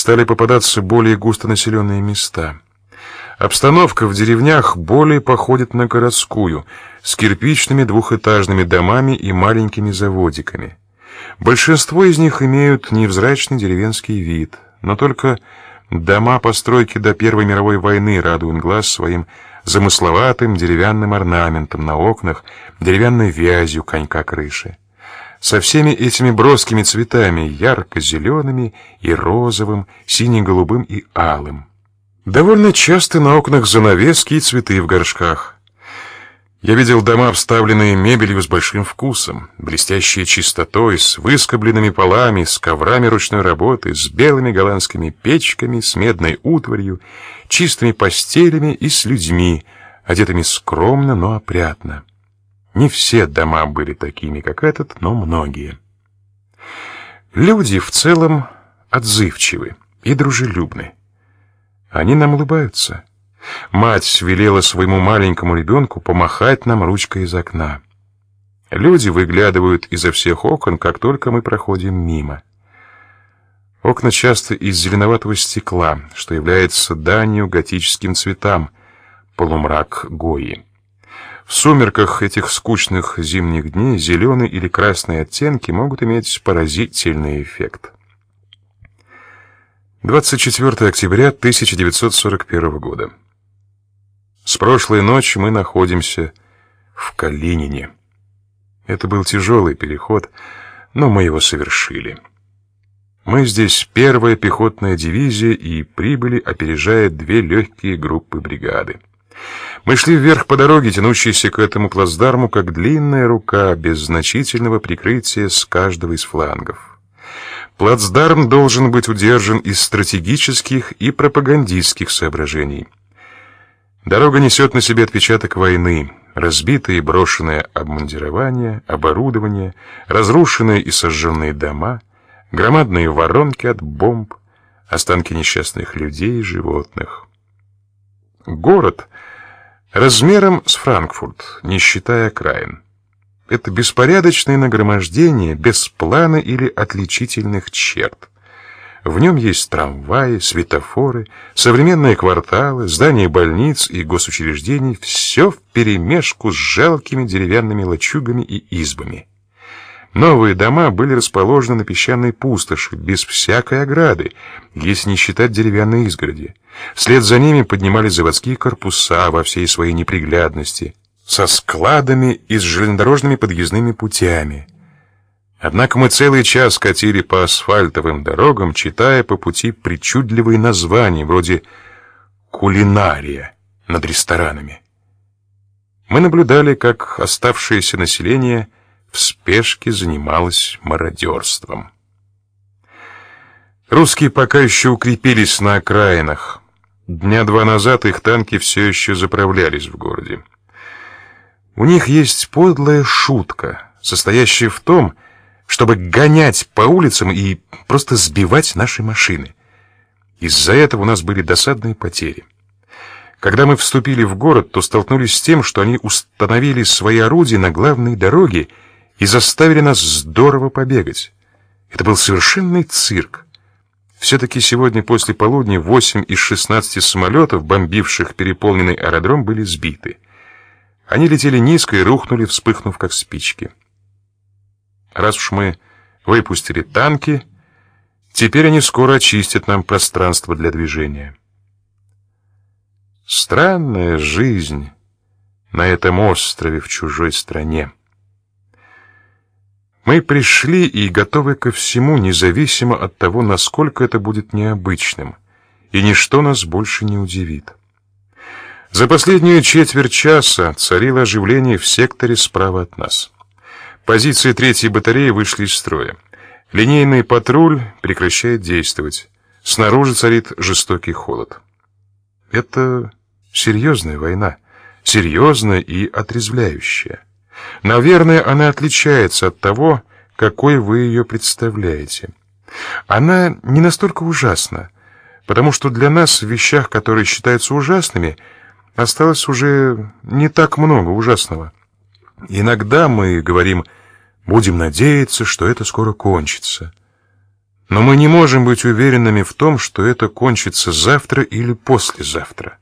стали попадаться более густонаселенные места. Обстановка в деревнях более походит на городскую, с кирпичными двухэтажными домами и маленькими заводиками. Большинство из них имеют невзрачный деревенский вид, но только дома постройки до Первой мировой войны радуют глаз своим замысловатым деревянным орнаментом на окнах, деревянной вязью конька крыши. Со всеми этими броскими цветами, ярко-зелеными и розовым, сине-голубым и алым. Довольно часто на окнах занавески и цветы в горшках. Я видел дома, обставленные мебелью с большим вкусом, блестящие чистотой, с выскобленными полами, с коврами ручной работы, с белыми голландскими печками, с медной утварью, чистыми постелями и с людьми, одетыми скромно, но опрятно. Не все дома были такими, как этот, но многие. Люди в целом отзывчивы и дружелюбны. Они нам улыбаются. Мать велела своему маленькому ребенку помахать нам ручкой из окна. Люди выглядывают изо всех окон, как только мы проходим мимо. Окна часто из зеленоватого стекла, что является данью готическим цветам, полумрак Гои. В сумерках этих скучных зимних дней зеленый или красный оттенки могут иметь поразительный эффект. 24 октября 1941 года. С прошлой ночи мы находимся в Калинине. Это был тяжелый переход, но мы его совершили. Мы здесь первая пехотная дивизия и прибыли, опережая две легкие группы бригады. Мы шли вверх по дороге, тянущейся к этому плацдарму, как длинная рука без значительного прикрытия с каждого из флангов. Плацдарм должен быть удержан из стратегических и пропагандистских соображений. Дорога несет на себе отпечаток войны, разбитые и брошенное обмундирование, оборудование, разрушенные и сожженные дома, громадные воронки от бомб, останки несчастных людей и животных. Город размером с Франкфурт, не считая окраин. Это беспорядочное нагромождение без плана или отличительных черт. В нем есть трамваи, светофоры, современные кварталы, здания больниц и госучреждений, все вперемешку с жалкими деревянными лачугами и избами. Новые дома были расположены на песчаной пустоши, без всякой ограды, если не считать деревянной изгороди. Вслед за ними поднимались заводские корпуса во всей своей неприглядности, со складами и с железнодорожными подъездными путями. Однако мы целый час катили по асфальтовым дорогам, читая по пути причудливые названия, вроде «кулинария» над ресторанами. Мы наблюдали, как оставшееся население в спешке занималось мародерством. Русские пока еще укрепились на окраинах. Дня два назад их танки все еще заправлялись в городе. У них есть подлая шутка, состоящая в том, что чтобы гонять по улицам и просто сбивать наши машины. Из-за этого у нас были досадные потери. Когда мы вступили в город, то столкнулись с тем, что они установили свои орудия на главной дороге и заставили нас здорово побегать. Это был совершенный цирк. Все-таки сегодня после полудня 8 из 16 самолетов, бомбивших переполненный аэродром, были сбиты. Они летели низко и рухнули, вспыхнув как спички. Раз уж мы выпустили танки, теперь они скоро очистят нам пространство для движения. Странная жизнь на этом острове в чужой стране. Мы пришли и готовы ко всему, независимо от того, насколько это будет необычным, и ничто нас больше не удивит. За последнюю четверть часа царило оживление в секторе справа от нас. Позиции третьей батареи вышли из строя. Линейный патруль прекращает действовать. Снаружи царит жестокий холод. Это серьезная война, серьезная и отрезвляющая. Наверное, она отличается от того, какой вы ее представляете. Она не настолько ужасна, потому что для нас в вещах, которые считаются ужасными, осталось уже не так много ужасного. Иногда мы говорим: "Будем надеяться, что это скоро кончится". Но мы не можем быть уверенными в том, что это кончится завтра или послезавтра.